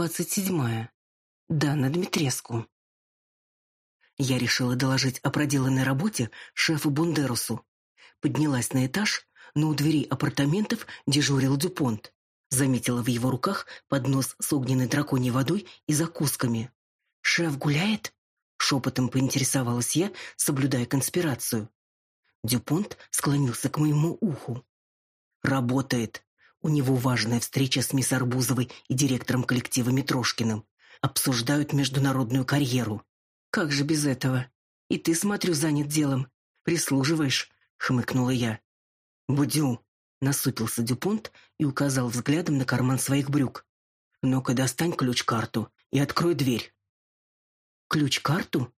Глава двадцать седьмая. Дана Дмитреску. Я решила доложить о проделанной работе шефу Бундерусу. Поднялась на этаж, но у двери апартаментов дежурил Дюпонт. Заметила в его руках поднос с огненной драконьей водой и закусками. «Шеф гуляет?» — шепотом поинтересовалась я, соблюдая конспирацию. Дюпонт склонился к моему уху. «Работает. У него важная встреча с мисс Арбузовой и директором коллектива Митрошкиным. Обсуждают международную карьеру. Как же без этого? И ты, смотрю, занят делом. Прислуживаешь, хмыкнула я. Будю, насупился Дюпонт и указал взглядом на карман своих брюк. Ну-ка, достань ключ-карту и открой дверь. Ключ-карту?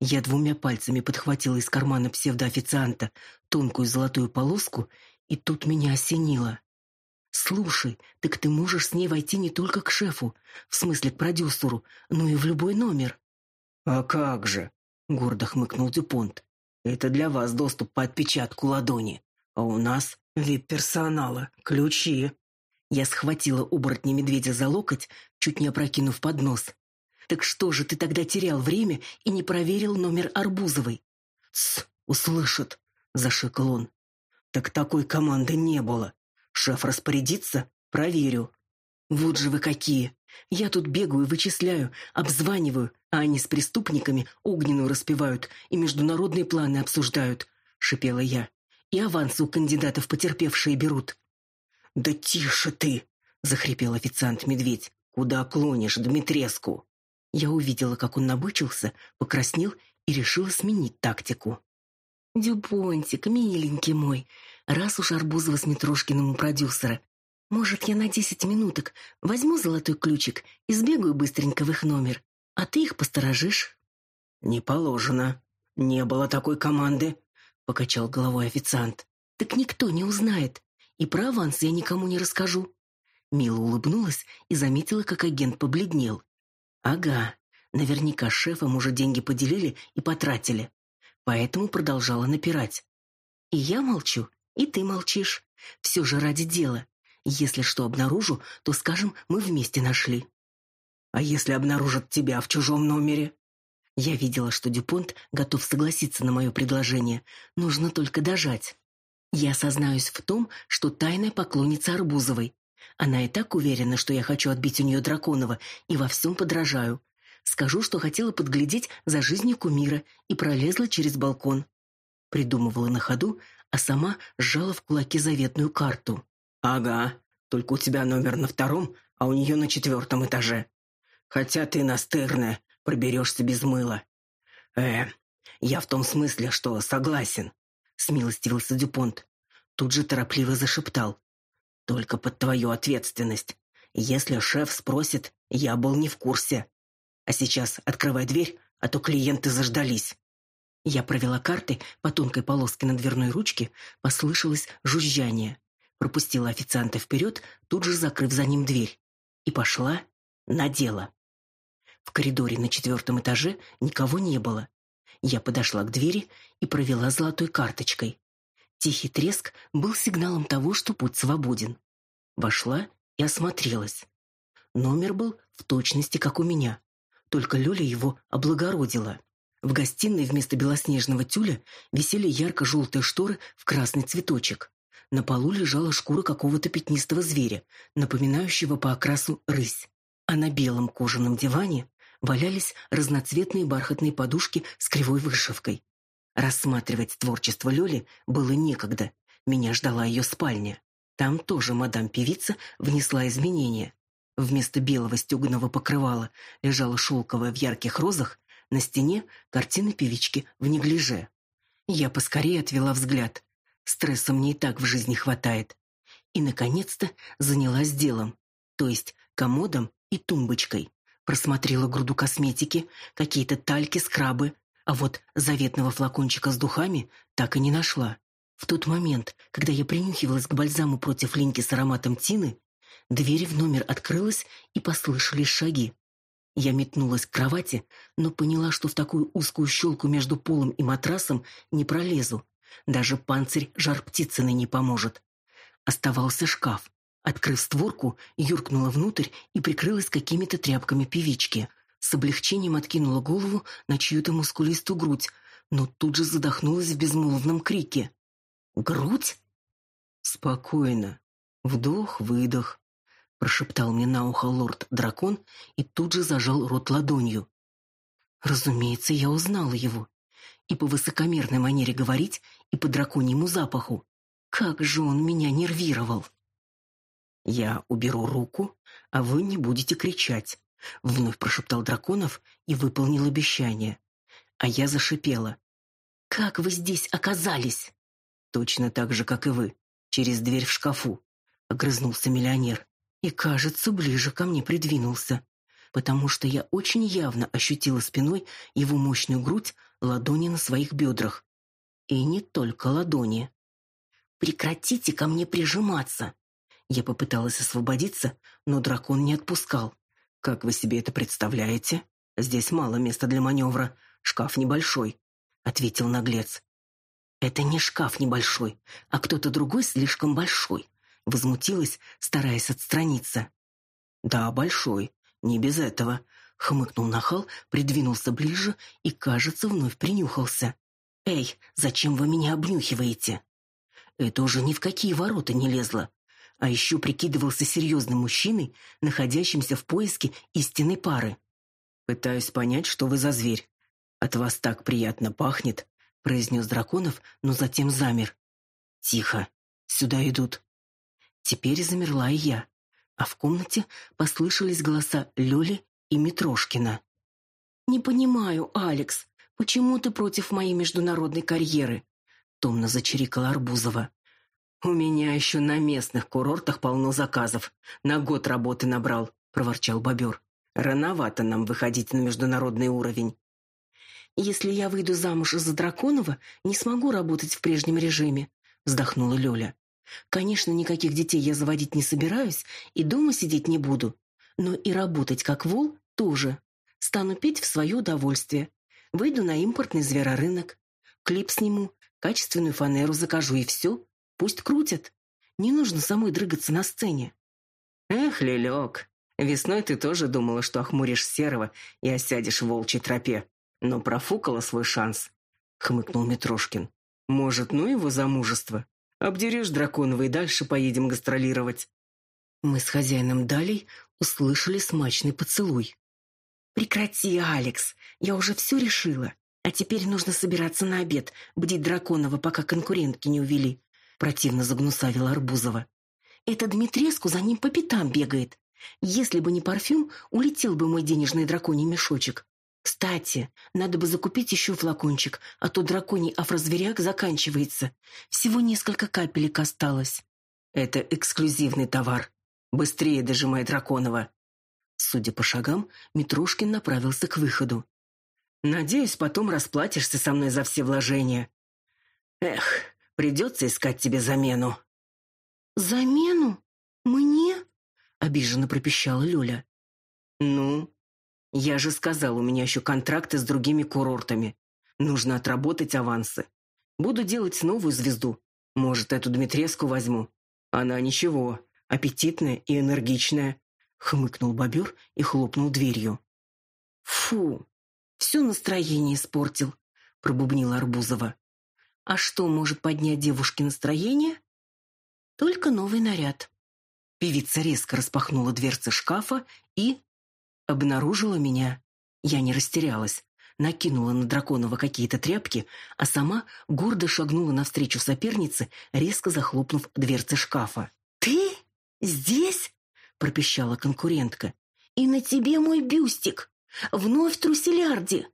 Я двумя пальцами подхватила из кармана псевдоофицианта тонкую золотую полоску, и тут меня осенило. Слушай, так ты можешь с ней войти не только к шефу, в смысле к продюсеру, но и в любой номер. А как же, гордо хмыкнул Дюпонт. Это для вас доступ по отпечатку ладони, а у нас вид персонала, ключи. Я схватила оборотня медведя за локоть, чуть не опрокинув поднос. Так что же ты тогда терял время и не проверил номер Арбузовой? Тс, услышат, зашикал он. Так такой команды не было. Шеф распорядится, проверю. Вот же вы какие. Я тут бегаю, вычисляю, обзваниваю, а они с преступниками огненную распевают и международные планы обсуждают, шипела я. И авансы у кандидатов потерпевшие берут. Да тише ты, захрипел официант-медведь. Куда клонишь, Дмитреску? Я увидела, как он набычился, покраснел и решила сменить тактику. Дюбонтик, миленький мой, раз уж Арбузова с Митрошкиным у продюсера, может, я на десять минуток возьму золотой ключик и сбегаю быстренько в их номер, а ты их посторожишь? Не положено. Не было такой команды, покачал головой официант. Так никто не узнает, и про аванс я никому не расскажу. Мила улыбнулась и заметила, как агент побледнел. Ага, наверняка шефом уже деньги поделили и потратили поэтому продолжала напирать. И я молчу, и ты молчишь. Все же ради дела. Если что обнаружу, то скажем, мы вместе нашли. А если обнаружат тебя в чужом номере? Я видела, что Дюпонт готов согласиться на мое предложение. Нужно только дожать. Я сознаюсь в том, что тайная поклонница Арбузовой. Она и так уверена, что я хочу отбить у нее Драконова, и во всем подражаю. Скажу, что хотела подглядеть за жизнью кумира и пролезла через балкон. Придумывала на ходу, а сама сжала в кулаки заветную карту. Ага, только у тебя номер на втором, а у нее на четвертом этаже. Хотя ты настырная, проберешься без мыла. Э, я в том смысле, что согласен, смилостивился Дюпонт. Тут же торопливо зашептал: только под твою ответственность. Если шеф спросит, я был не в курсе. А сейчас открывай дверь, а то клиенты заждались. Я провела карты по тонкой полоске на дверной ручке, послышалось жужжание. Пропустила официанта вперед, тут же закрыв за ним дверь. И пошла на дело. В коридоре на четвертом этаже никого не было. Я подошла к двери и провела золотой карточкой. Тихий треск был сигналом того, что путь свободен. Вошла и осмотрелась. Номер был в точности, как у меня только Лёля его облагородила. В гостиной вместо белоснежного тюля висели ярко-желтые шторы в красный цветочек. На полу лежала шкура какого-то пятнистого зверя, напоминающего по окрасу рысь. А на белом кожаном диване валялись разноцветные бархатные подушки с кривой вышивкой. Рассматривать творчество Лёли было некогда. Меня ждала ее спальня. Там тоже мадам-певица внесла изменения. Вместо белого стеганого покрывала лежала шелковая в ярких розах, на стене картина певички в неглиже. Я поскорее отвела взгляд. Стресса мне и так в жизни хватает. И, наконец-то, занялась делом, то есть комодом и тумбочкой. Просмотрела груду косметики, какие-то тальки, скрабы, а вот заветного флакончика с духами так и не нашла. В тот момент, когда я принюхивалась к бальзаму против линьки с ароматом тины, Дверь в номер открылась, и послышались шаги. Я метнулась к кровати, но поняла, что в такую узкую щелку между полом и матрасом не пролезу. Даже панцирь жар-птицыны не поможет. Оставался шкаф, Открыв створку, юркнула внутрь и прикрылась какими-то тряпками певички. С облегчением откинула голову на чью-то мускулистую грудь, но тут же задохнулась в безмолвном крике. «Грудь?» «Спокойно. Вдох-выдох», — прошептал мне на ухо лорд-дракон и тут же зажал рот ладонью. Разумеется, я узнала его. И по высокомерной манере говорить, и по драконьему запаху. Как же он меня нервировал! «Я уберу руку, а вы не будете кричать», — вновь прошептал Драконов и выполнил обещание. А я зашипела. «Как вы здесь оказались?» «Точно так же, как и вы, через дверь в шкафу», — огрызнулся миллионер. И, кажется, ближе ко мне придвинулся, потому что я очень явно ощутила спиной его мощную грудь, ладони на своих бедрах. И не только ладони. «Прекратите ко мне прижиматься!» Я попыталась освободиться, но дракон не отпускал. «Как вы себе это представляете? Здесь мало места для маневра. Шкаф небольшой», — ответил наглец. «Это не шкаф небольшой, а кто-то другой слишком большой», — возмутилась, стараясь отстраниться. «Да, большой. Не без этого», — хмыкнул нахал, придвинулся ближе и, кажется, вновь принюхался. «Эй, зачем вы меня обнюхиваете?» Это уже ни в какие ворота не лезло а еще прикидывался серьезным мужчиной, находящимся в поиске истинной пары. «Пытаюсь понять, что вы за зверь. От вас так приятно пахнет», — произнес Драконов, но затем замер. «Тихо. Сюда идут». Теперь замерла и я, а в комнате послышались голоса Лёли и Митрошкина. «Не понимаю, Алекс, почему ты против моей международной карьеры?» — томно зачирикала Арбузова. «У меня еще на местных курортах полно заказов. На год работы набрал», — проворчал бобер. «Рановато нам выходить на международный уровень». «Если я выйду замуж за Драконова, не смогу работать в прежнем режиме», — вздохнула Лёля. «Конечно, никаких детей я заводить не собираюсь и дома сидеть не буду. Но и работать как вол тоже. Стану петь в свое удовольствие. Выйду на импортный зверорынок. Клип сниму, качественную фанеру закажу и все. Пусть крутят. Не нужно самой дрыгаться на сцене. Эх, Лилек, весной ты тоже думала, что охмуришь серого и осядешь в волчьей тропе, но профукала свой шанс, хмыкнул Митрошкин. Может, ну его замужество? Обдерешь Драконова и дальше поедем гастролировать. Мы с хозяином Далей услышали смачный поцелуй. Прекрати, Алекс, я уже все решила. А теперь нужно собираться на обед, бдить Драконова, пока конкурентки не увели противно загнусавила Арбузова. Это Дмитреску за ним по пятам бегает. Если бы не парфюм, улетел бы мой денежный драконий мешочек. Кстати, надо бы закупить еще флакончик, а то драконий афрозверяк заканчивается. Всего несколько капелек осталось. Это эксклюзивный товар. Быстрее дожимай Драконова. Судя по шагам, Митрошкин направился к выходу. Надеюсь, потом расплатишься со мной за все вложения. Эх, Придется искать тебе замену». «Замену? Мне?» — обиженно пропищала Люля. «Ну, я же сказал, у меня еще контракты с другими курортами. Нужно отработать авансы. Буду делать новую звезду. Может, эту Дмитреску возьму. Она ничего, аппетитная и энергичная», — хмыкнул бобер и хлопнул дверью. «Фу, все настроение испортил», — пробубнила Арбузова. А что может поднять девушке настроение? Только новый наряд. Певица резко распахнула дверцы шкафа и обнаружила меня. Я не растерялась, накинула на Драконова какие-то тряпки, а сама гордо шагнула навстречу сопернице, резко захлопнув дверцы шкафа. «Ты? Здесь?» — пропищала конкурентка. «И на тебе мой бюстик! Вновь труселярди!»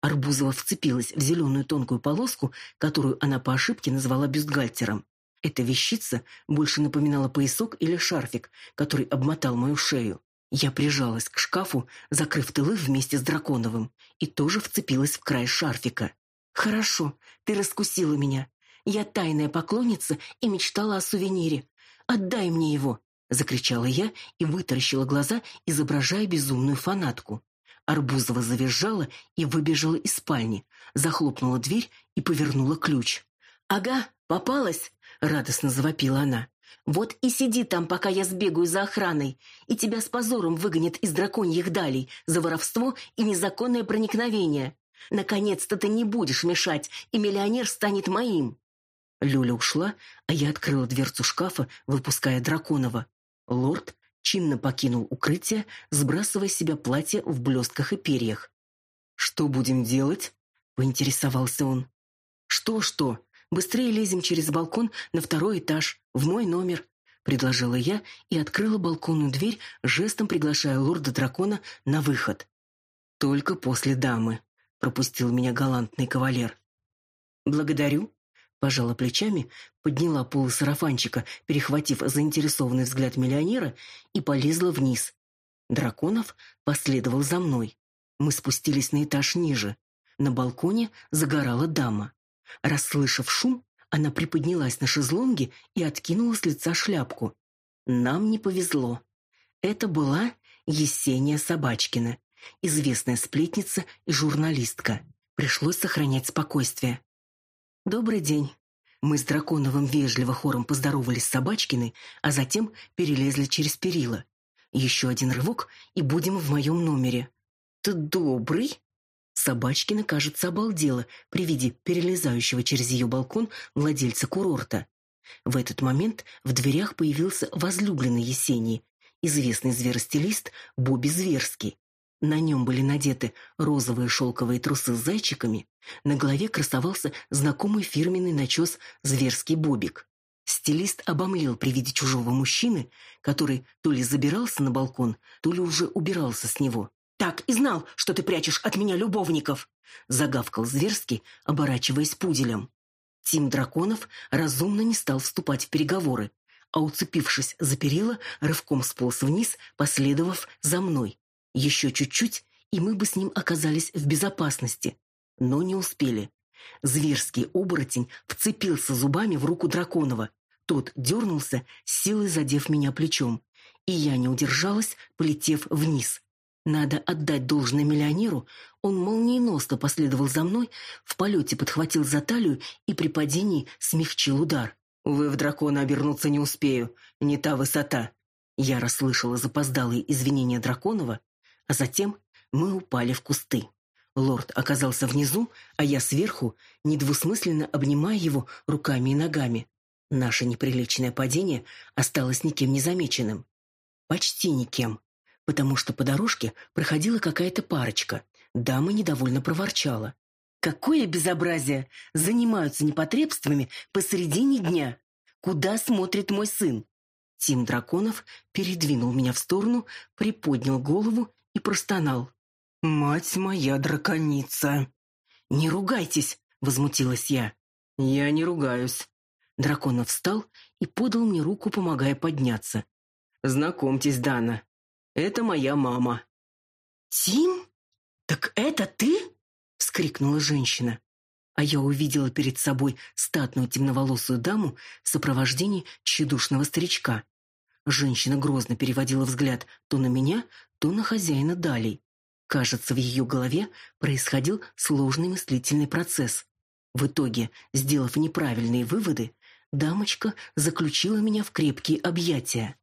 Арбузова вцепилась в зеленую тонкую полоску, которую она по ошибке назвала бюстгальтером. Эта вещица больше напоминала поясок или шарфик, который обмотал мою шею. Я прижалась к шкафу, закрыв тылы вместе с Драконовым, и тоже вцепилась в край шарфика. «Хорошо, ты раскусила меня. Я тайная поклонница и мечтала о сувенире. Отдай мне его!» — закричала я и вытаращила глаза, изображая безумную фанатку. Арбузова завизжала и выбежала из спальни, захлопнула дверь и повернула ключ. «Ага, попалась!» — радостно завопила она. Вот и сиди там, пока я сбегаю за охраной, и тебя с позором выгонят из драконьих далей за воровство и незаконное проникновение. Наконец-то ты не будешь мешать, и миллионер станет моим. Люля ушла, а я открыла дверцу шкафа, выпуская Драконова. Лорд чинно покинул укрытие, сбрасывая с себя платье в блестках и перьях. «Что будем делать?» — поинтересовался он. «Что-что? Быстрее лезем через балкон на второй этаж, в мой номер», — предложила я и открыла балконную дверь, жестом приглашая лорда-дракона на выход. «Только после дамы», — пропустил меня галантный кавалер. «Благодарю», Пожала плечами, подняла полы сарафанчика, перехватив заинтересованный взгляд миллионера, и полезла вниз. Драконов последовал за мной. Мы спустились на этаж ниже. На балконе загорала дама. Расслышав шум, она приподнялась на шезлонге и откинула с лица шляпку. Нам не повезло. Это была Есения Собачкина, известная сплетница и журналистка. Пришлось сохранять спокойствие. «Добрый день». Мы с Драконовым вежливо хором поздоровались с Собачкиной, а затем перелезли через перила. Еще один рывок, и будем в моем номере. «Ты добрый?» Собачкина, кажется, обалдела при виде перелезающего через ее балкон владельца курорта. В этот момент в дверях появился возлюбленный Есении, известный зверостилист Бобби Зверский. На нем были надеты розовые шелковые трусы с зайчиками, на голове красовался знакомый фирменный начес «Зверский бобик». Стилист обомлел при виде чужого мужчины, который то ли забирался на балкон, то ли уже убирался с него. «Так и знал, что ты прячешь от меня любовников!» Загавкал Зверский, оборачиваясь пуделем. Тим Драконов разумно не стал вступать в переговоры, а, уцепившись за перила, рывком сполз вниз, последовав за мной. Еще чуть-чуть, и мы бы с ним оказались в безопасности. Но не успели. Зверский оборотень вцепился зубами в руку Драконова. Тот дернулся, силой задев меня плечом. И я не удержалась, полетев вниз. Надо отдать должное миллионеру, он молниеносно последовал за мной, в полете подхватил за талию и при падении смягчил удар. «Увы, в дракона обернуться не успею, не та высота». Я расслышала запоздалые извинения Драконова, а затем мы упали в кусты. Лорд оказался внизу, а я сверху, недвусмысленно обнимая его руками и ногами. Наше неприличное падение осталось никем не замеченным. Почти никем, потому что по дорожке проходила какая-то парочка. Дама недовольно проворчала. «Какое безобразие! Занимаются непотребствами посредине дня! Куда смотрит мой сын?» Тим Драконов передвинул меня в сторону, приподнял голову и простонал. «Мать моя драконица!» «Не ругайтесь!» — возмутилась я. «Я не ругаюсь». Драконов встал и подал мне руку, помогая подняться. «Знакомьтесь, Дана. Это моя мама». «Тим? Так это ты?» — вскрикнула женщина. А я увидела перед собой статную темноволосую даму в сопровождении тщедушного старичка. Женщина грозно переводила взгляд то на меня, то на хозяина далей. Кажется, в ее голове происходил сложный мыслительный процесс. В итоге, сделав неправильные выводы, дамочка заключила меня в крепкие объятия.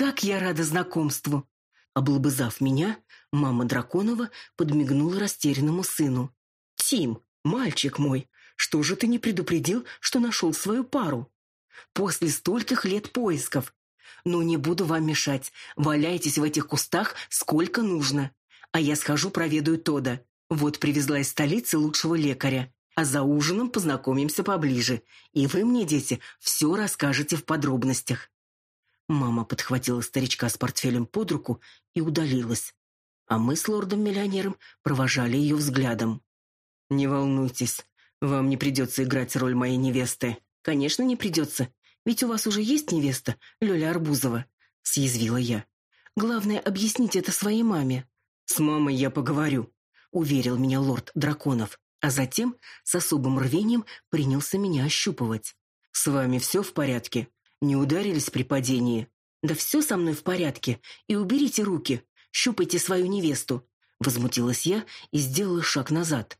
«Как я рада знакомству!» Облобызав меня, мама Драконова подмигнула растерянному сыну. «Тим, мальчик мой, что же ты не предупредил, что нашел свою пару? После стольких лет поисков, но не буду вам мешать. Валяйтесь в этих кустах сколько нужно. А я схожу проведаю Тода. Вот привезла из столицы лучшего лекаря. А за ужином познакомимся поближе. И вы мне, дети, все расскажете в подробностях». Мама подхватила старичка с портфелем под руку и удалилась. А мы с лордом-миллионером провожали ее взглядом. «Не волнуйтесь, вам не придется играть роль моей невесты». «Конечно, не придется. Ведь у вас уже есть невеста, Лёля Арбузова, съязвила я. Главное объяснить это своей маме. С мамой я поговорю, уверил меня лорд Драконов, а затем с особым рвением принялся меня ощупывать. С вами все в порядке? Не ударились при падении? Да все со мной в порядке. И уберите руки, щупайте свою невесту, возмутилась я и сделала шаг назад.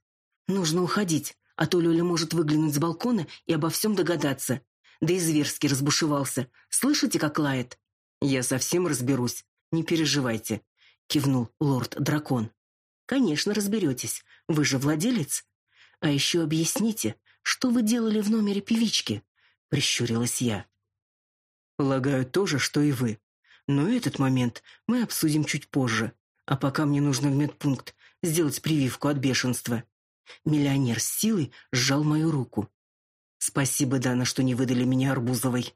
Нужно уходить, а то Лёля может выглянуть с балкона и обо всем догадаться. да и зверски разбушевался. Слышите, как лает? Я совсем разберусь, не переживайте, кивнул лорд-дракон. Конечно, разберетесь. Вы же владелец. А еще объясните, что вы делали в номере певички? Прищурилась я. Полагаю, то же, что и вы. Но этот момент мы обсудим чуть позже. А пока мне нужно в медпункт сделать прививку от бешенства. Миллионер с силой сжал мою руку. Спасибо, Дана, что не выдали меня Арбузовой.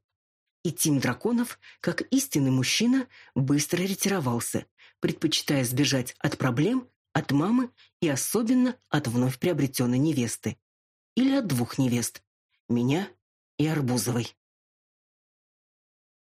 И Тим Драконов, как истинный мужчина, быстро ретировался, предпочитая сбежать от проблем, от мамы и особенно от вновь приобретенной невесты. Или от двух невест. Меня и Арбузовой.